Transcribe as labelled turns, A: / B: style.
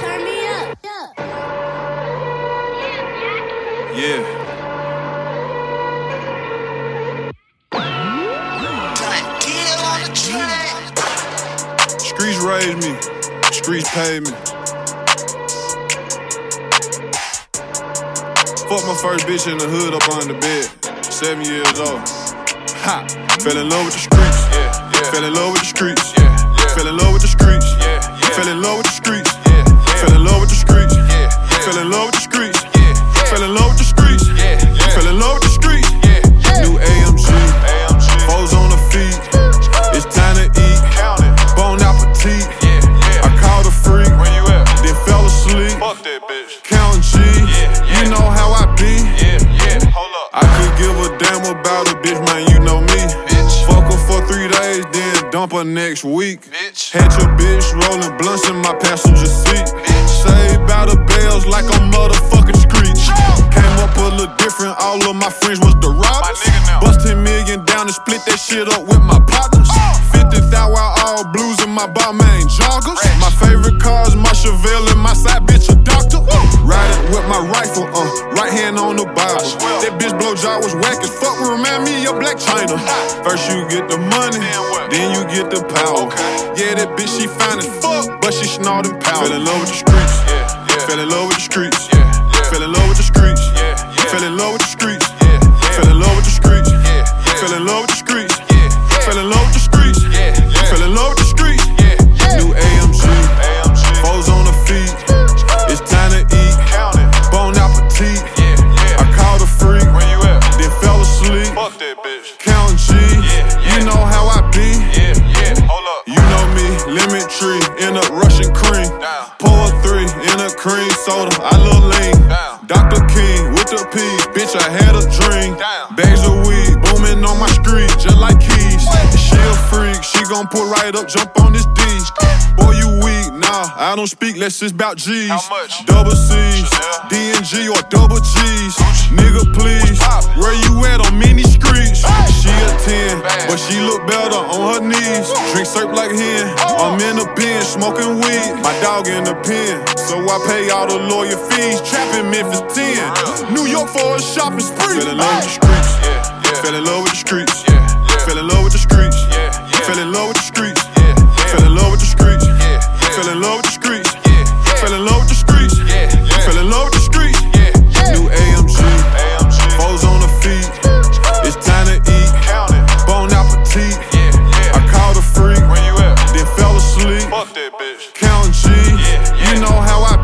A: Turn me up.
B: Yeah. Streets raised me, streets paid me. Fuck my first bitch in the hood up on the bed. Seven years old. Ha! Fell in love with the streets.
C: Yeah, yeah.
B: Fell in love with the streets.
C: Yeah,
B: about a bitch, man. You know me.
C: Bitch.
B: Fuck her for three days, then dump her next week.
C: Bitch.
B: Had your bitch rolling blunts in my passenger seat. Saved by the bells like a motherfucking screech. Came up a little different, all of my friends was the robbers. Bust 10 million down and split that shit up with my partners. 50,000 all blues in my Balmain joggers.
C: Rich.
B: My favorite car is my Chevelle and my side bitch. Riding with my rifle, uh, right hand on the Bible. That bitch blowjob was whack as fuck, remind me of Blac Chyna. First you get the money,
C: Then
B: you get the power. Yeah, that bitch she fine as fuck, but she snorting powder. Fell in love with the streets. Fell in love with the streets. Cream soda, I love lean.
C: Down.
B: Dr. King with the peas, bitch, I had a dream.
C: Down.
B: Bags of weed booming on my street, just like keys. She a freak, she gon' pull right up, jump on this D. Boy, you weak, nah, I don't speak, less it's about G's. Double C's,
C: Chanel.
B: DNG or double
C: G's.
B: Nigga, please, where you at on many but she look better on her knees. Drink syrup like hen. I'm in a bin smoking weed. My dog in the pen, so I pay all the lawyer fees. Trapping Memphis 10. New York for a shopping spree. Fell in love with the streets.
C: Yeah, yeah.
B: Fell in love with the streets.
C: Yeah, yeah.
B: Fell in love with the streets.
C: Yeah, yeah.
B: Fell in love with the streets.
C: Yeah, yeah.
B: Fell in love with the streets.
C: Yeah, yeah.
B: Fell in love with the streets.
C: Yeah, yeah. You know
B: how I